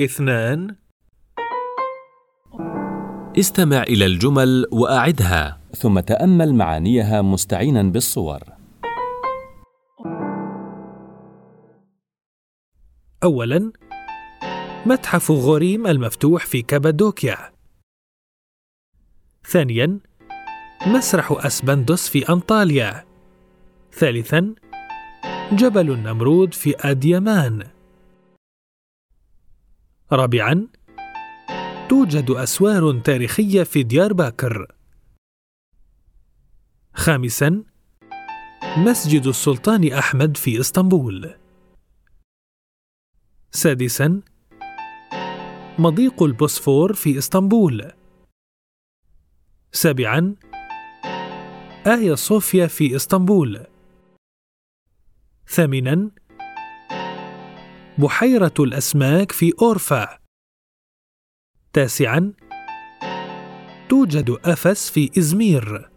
اثنان. استمع إلى الجمل وأعدها. ثم تأمل معانيها مستعينا بالصور. أولاً متحف غوريم المفتوح في كابادوكيا. ثانياً مسرح أسبندس في أنطاليا. ثالثاً جبل النمرود في أديمان. رابعاً توجد أسوار تاريخية في ديار باكر. خامساً مسجد السلطان أحمد في إسطنبول. سادساً مضيق البوسفور في إسطنبول. سابعاً آيا صوفيا في إسطنبول. ثامناً بحيرة الأسماك في أورفا. تاسعاً. توجد أفس في إزمير.